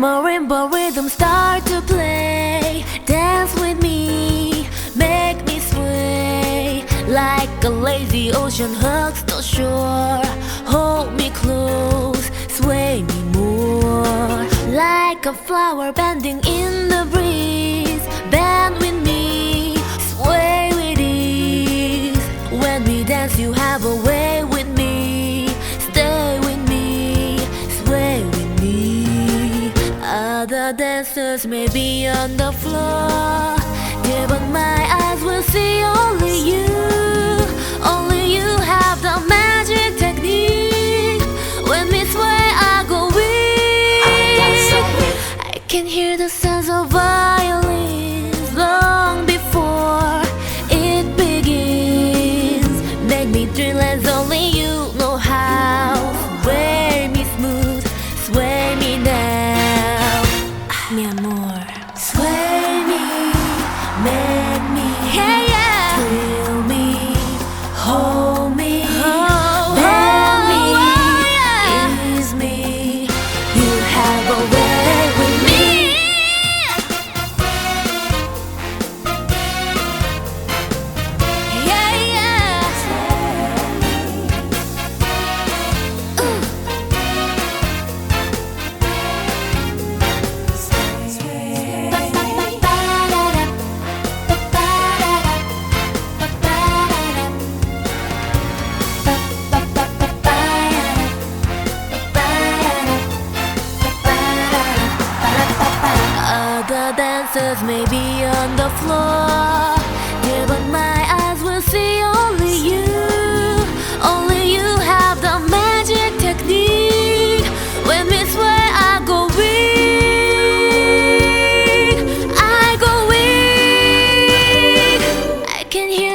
rhythm start to play. Dance with me, make me sway like a lazy ocean hugs the shore. Hold me close, sway me more like a flower bending in the breeze. Bend with me, sway with ease. When we dance, you have a way Other dancers may be on the floor, yeah, but my eyes will see only you. Only you have the magic technique. When we sway, I go weak. I can hear the sounds of violins long before it begins. Make me as only you mi amor. Sway me, make me, yeah, answers may be on the floor. yeah, but my eyes will see only you. Only you have the magic technique. When we swear, I go weak. I go weak. I can hear.